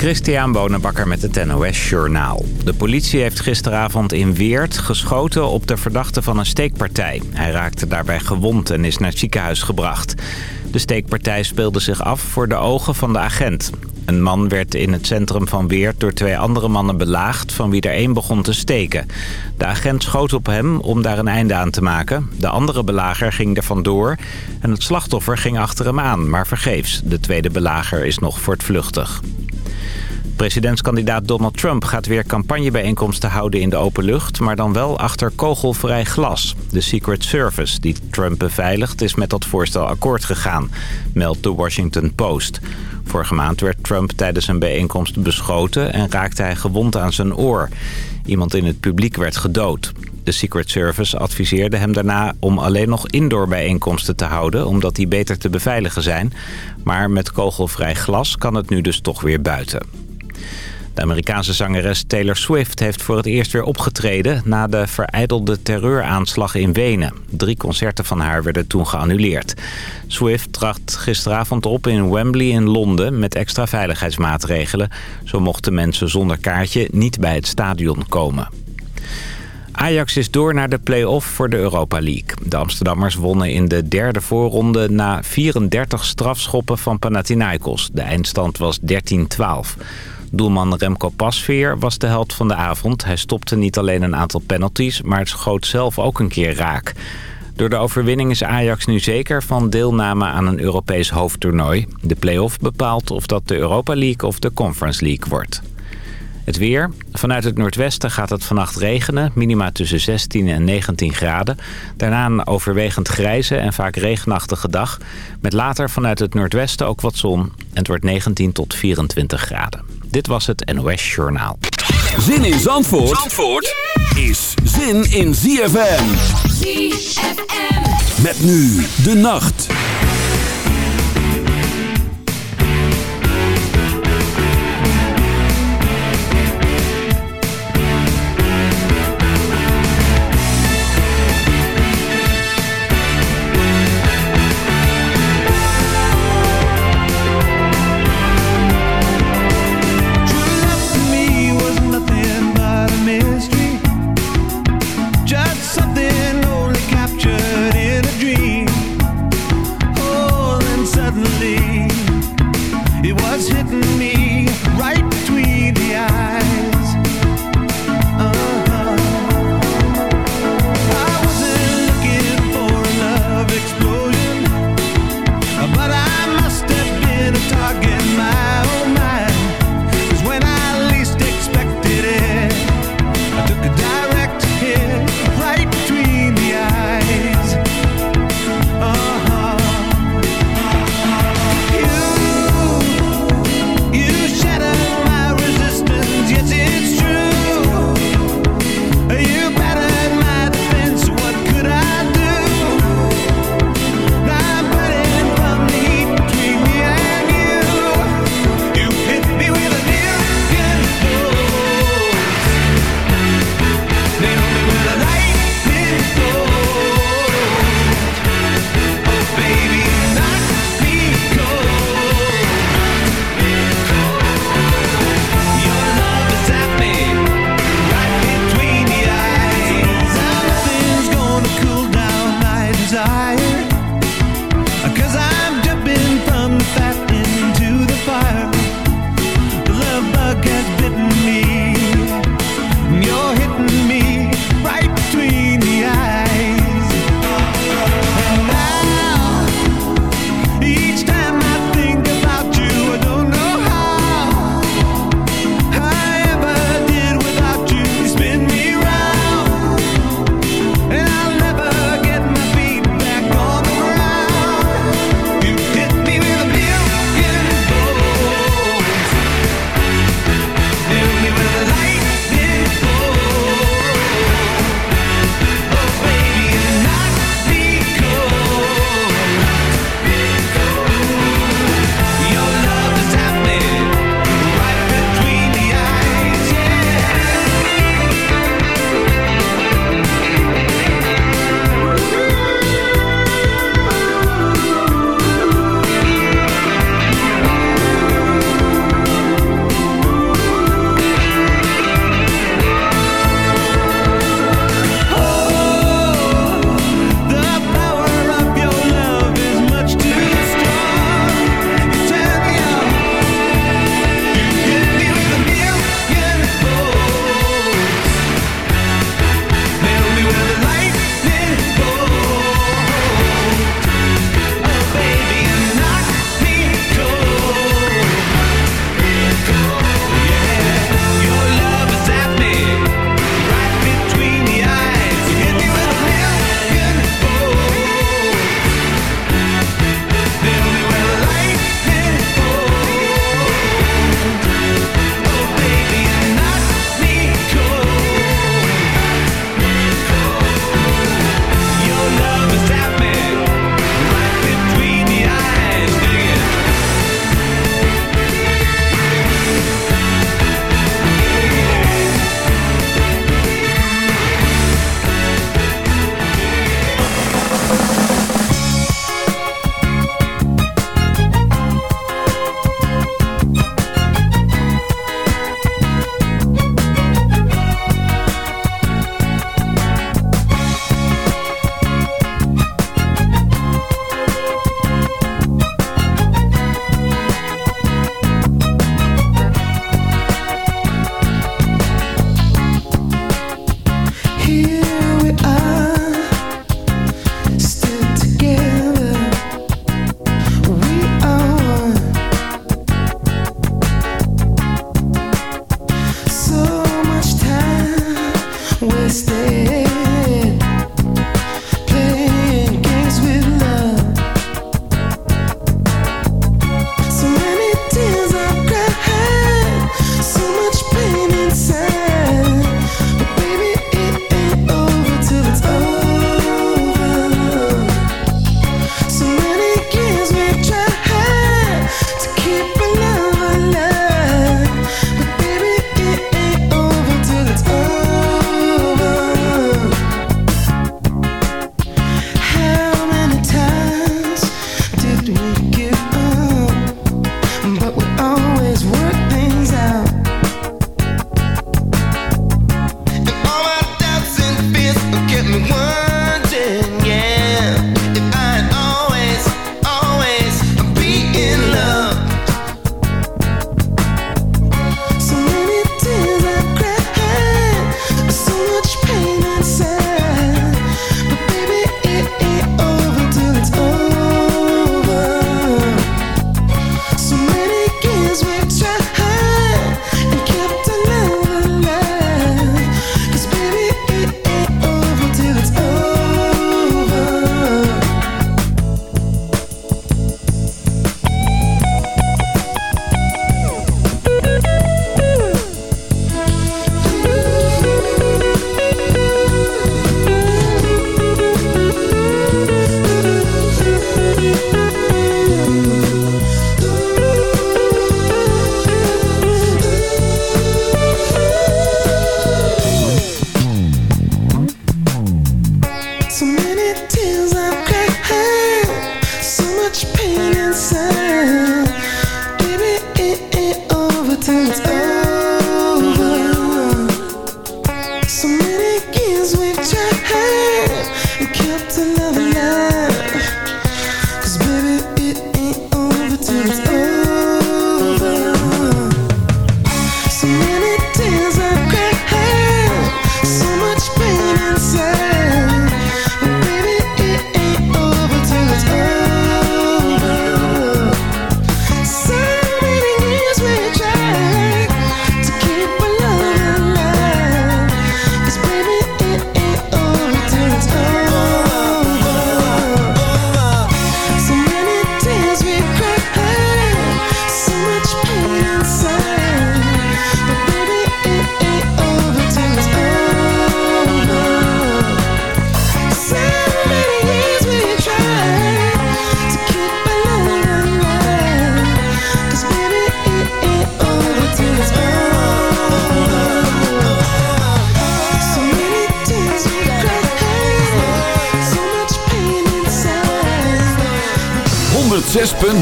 Christian Bonenbakker met het NOS Journaal. De politie heeft gisteravond in Weert geschoten op de verdachte van een steekpartij. Hij raakte daarbij gewond en is naar het ziekenhuis gebracht. De steekpartij speelde zich af voor de ogen van de agent. Een man werd in het centrum van Weert door twee andere mannen belaagd... van wie er één begon te steken. De agent schoot op hem om daar een einde aan te maken. De andere belager ging er vandoor en het slachtoffer ging achter hem aan, maar vergeefs. De tweede belager is nog voortvluchtig. Presidentskandidaat Donald Trump gaat weer campagnebijeenkomsten houden in de open lucht... maar dan wel achter kogelvrij glas. De Secret Service, die Trump beveiligt, is met dat voorstel akkoord gegaan... meldt de Washington Post. Vorige maand werd Trump tijdens een bijeenkomst beschoten... en raakte hij gewond aan zijn oor. Iemand in het publiek werd gedood. De Secret Service adviseerde hem daarna om alleen nog indoor bijeenkomsten te houden... omdat die beter te beveiligen zijn. Maar met kogelvrij glas kan het nu dus toch weer buiten. De Amerikaanse zangeres Taylor Swift heeft voor het eerst weer opgetreden... na de vereidelde terreuraanslag in Wenen. Drie concerten van haar werden toen geannuleerd. Swift tracht gisteravond op in Wembley in Londen... met extra veiligheidsmaatregelen. Zo mochten mensen zonder kaartje niet bij het stadion komen. Ajax is door naar de play-off voor de Europa League. De Amsterdammers wonnen in de derde voorronde na 34 strafschoppen van Panathinaikos. De eindstand was 13-12. Doelman Remco Pasveer was de held van de avond. Hij stopte niet alleen een aantal penalties, maar schoot zelf ook een keer raak. Door de overwinning is Ajax nu zeker van deelname aan een Europees hoofdtoernooi. De play-off bepaalt of dat de Europa League of de Conference League wordt. Het weer. Vanuit het noordwesten gaat het vannacht regenen. Minima tussen 16 en 19 graden. Daarna een overwegend grijze en vaak regenachtige dag. Met later vanuit het noordwesten ook wat zon. En het wordt 19 tot 24 graden. Dit was het NOS Journaal. Zin in Zandvoort, Zandvoort is zin in ZFM. ZFM. Met nu de nacht.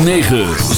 106.9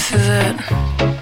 this is it.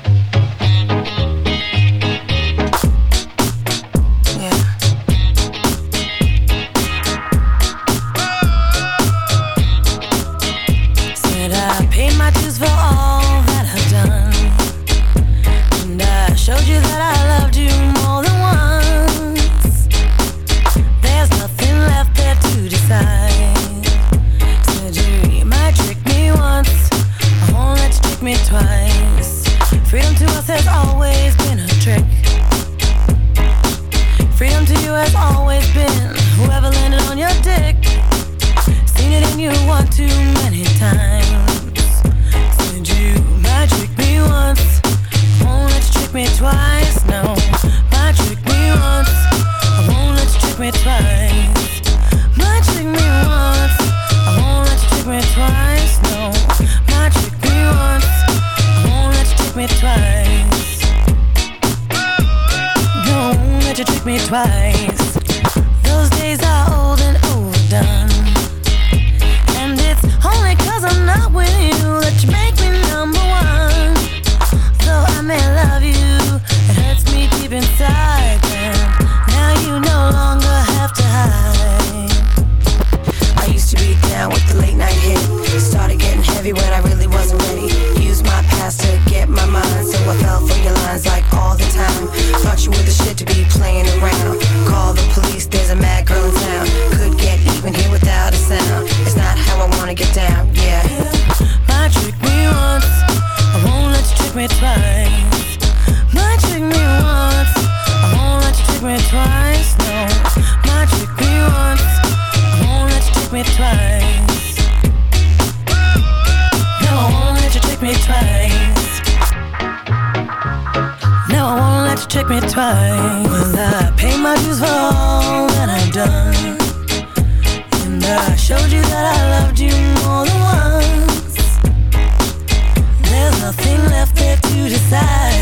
Now I won't let you trick me twice. Now I won't let you trick me twice. Well, I paid my dues for all that I've done. And I showed you that I loved you more than once. There's nothing left there to decide.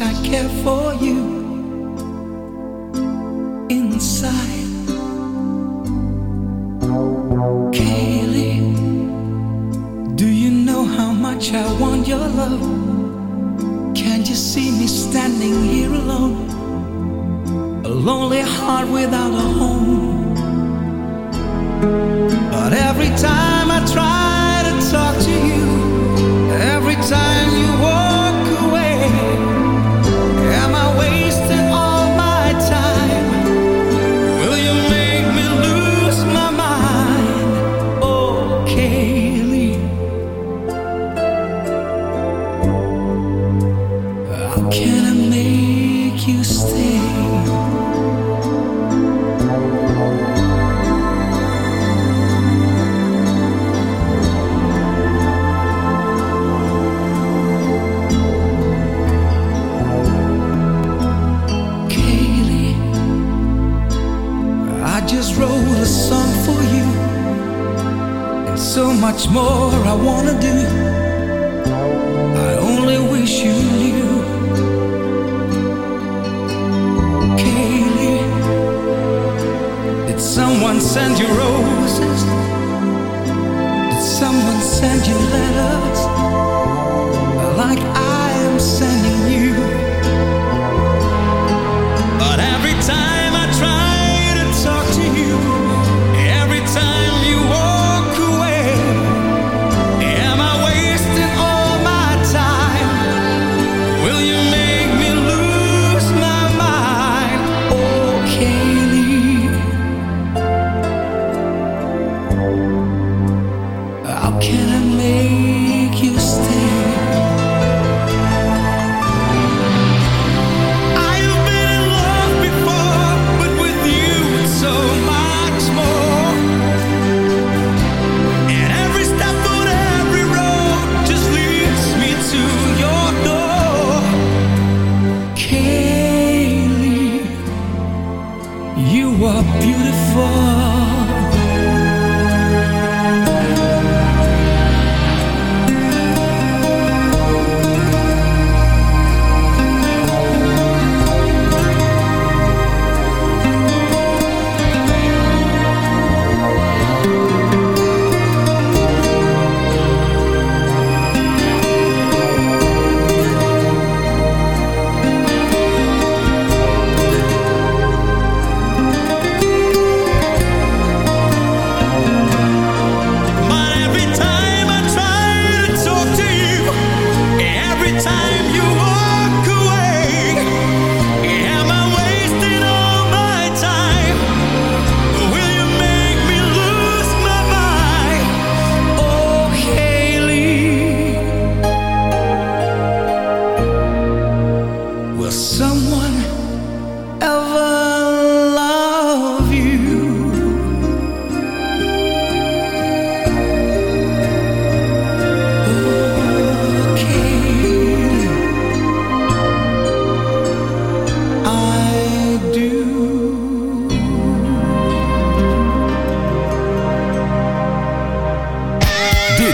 I care for you inside. Kaylee, do you know how much I want your love? Can you see me standing here alone? A lonely heart without a home.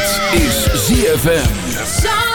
Dit is ZFM.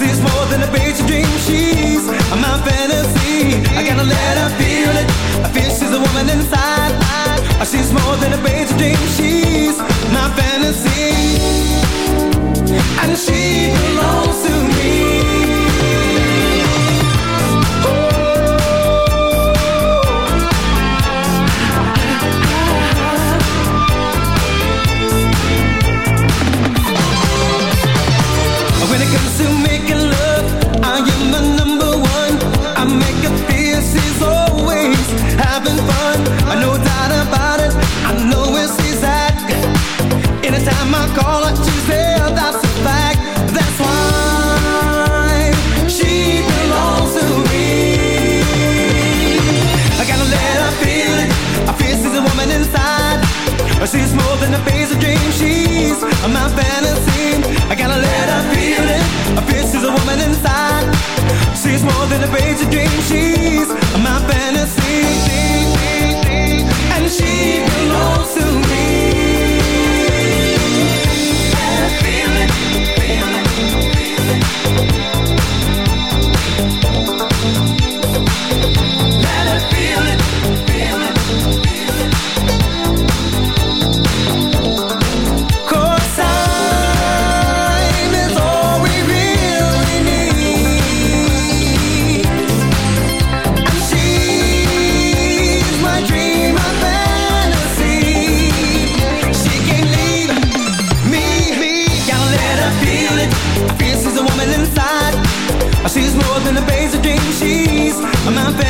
She's more than a basic dream. She's my fantasy. I gotta let her feel it. I feel she's a woman inside. Oh, she's more than a basic dream. She's my fantasy. And she belongs to me. 了杯子给你。my bed.